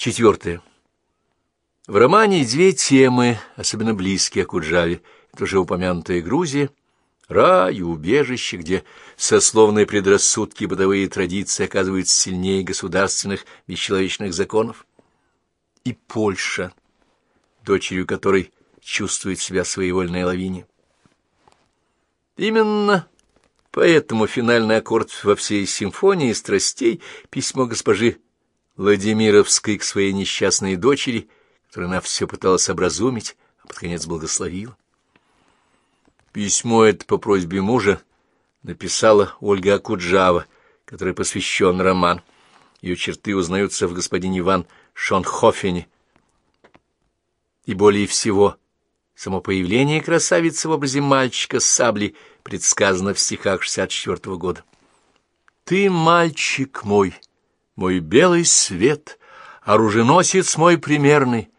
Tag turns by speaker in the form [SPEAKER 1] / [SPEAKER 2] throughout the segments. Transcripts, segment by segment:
[SPEAKER 1] Четвертое. В романе две темы, особенно близкие Акуджаве. Это уже упомянутая Грузия, рай и убежище, где сословные предрассудки и бытовые традиции оказываются сильнее государственных бесчеловечных законов. И Польша, дочерью которой чувствует себя своевольная лавине. Именно поэтому финальный аккорд во всей симфонии страстей — письмо госпожи Владимировской к своей несчастной дочери, которую она все пыталась образумить, а под конец благословила. Письмо это по просьбе мужа написала Ольга Акуджава, которой посвящен роман. Ее черты узнаются в господине Иван Шонхофене. И более всего, само появление красавицы в образе мальчика с саблей предсказано в стихах 64 -го года. «Ты, мальчик мой!» Мой белый свет, оруженосец мой примерный,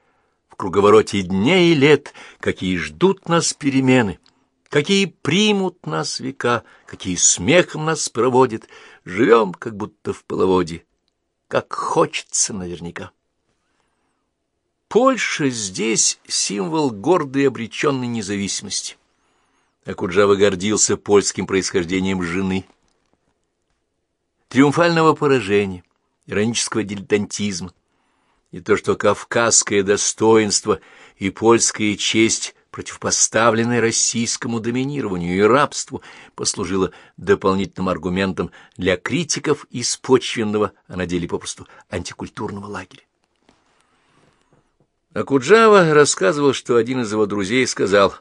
[SPEAKER 1] в круговороте дней и лет, какие ждут нас перемены, какие примут нас века, какие смехом нас проводят, живем, как будто в половодье, как хочется наверняка. Польша здесь символ гордой обреченной независимости. Акуджава гордился польским происхождением жены, триумфального поражения, иронического дилетантизма, и то, что кавказское достоинство и польская честь, противопоставленные российскому доминированию и рабству, послужило дополнительным аргументом для критиков из почвенного, а на деле попросту антикультурного лагеря. Акуджава рассказывал, что один из его друзей сказал,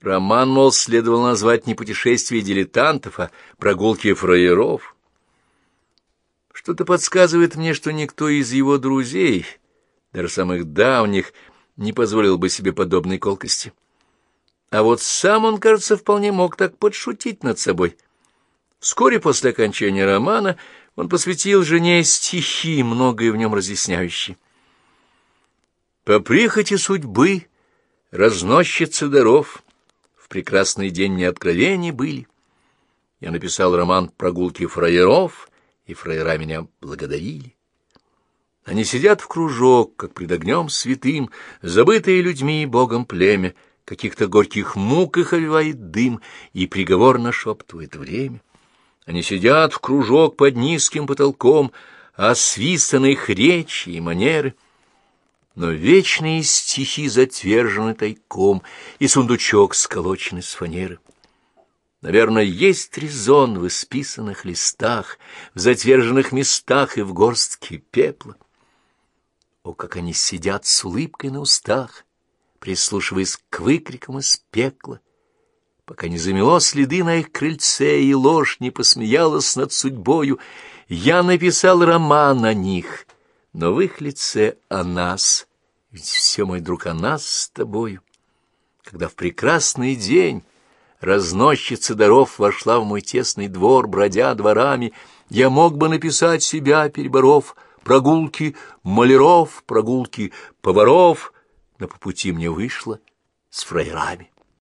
[SPEAKER 1] роман, мол, следовало назвать не путешествие дилетантов, а прогулки фраеров. Что-то подсказывает мне, что никто из его друзей, даже самых давних, не позволил бы себе подобной колкости. А вот сам он, кажется, вполне мог так подшутить над собой. Вскоре после окончания романа он посвятил жене стихи, многое в нем разъясняющие. «По прихоти судьбы разносчицы даров в прекрасный день мне откровения были. Я написал роман «Прогулки фраеров», и фраера меня благодарили. Они сидят в кружок, как пред огнем святым, забытые людьми Богом племя, каких-то горьких мук их овивает дым, и приговор нашептывает время. Они сидят в кружок под низким потолком, освистаны их речи и манеры, но вечные стихи затвержены тайком, и сундучок сколочен из фанеры. Наверное, есть резон в исписанных листах, в затверженных местах и в горстке пепла. О, как они сидят с улыбкой на устах, прислушиваясь к выкрикам из пекла, пока не замело следы на их крыльце и ложь не посмеялась над судьбою. Я написал роман о них, но в их лице о нас, ведь все, мой друг, о нас с тобою. Когда в прекрасный день Разносчица даров вошла в мой тесный двор, бродя дворами. Я мог бы написать себя, переборов, прогулки маляров, прогулки поваров, но по пути мне вышло с фраерами.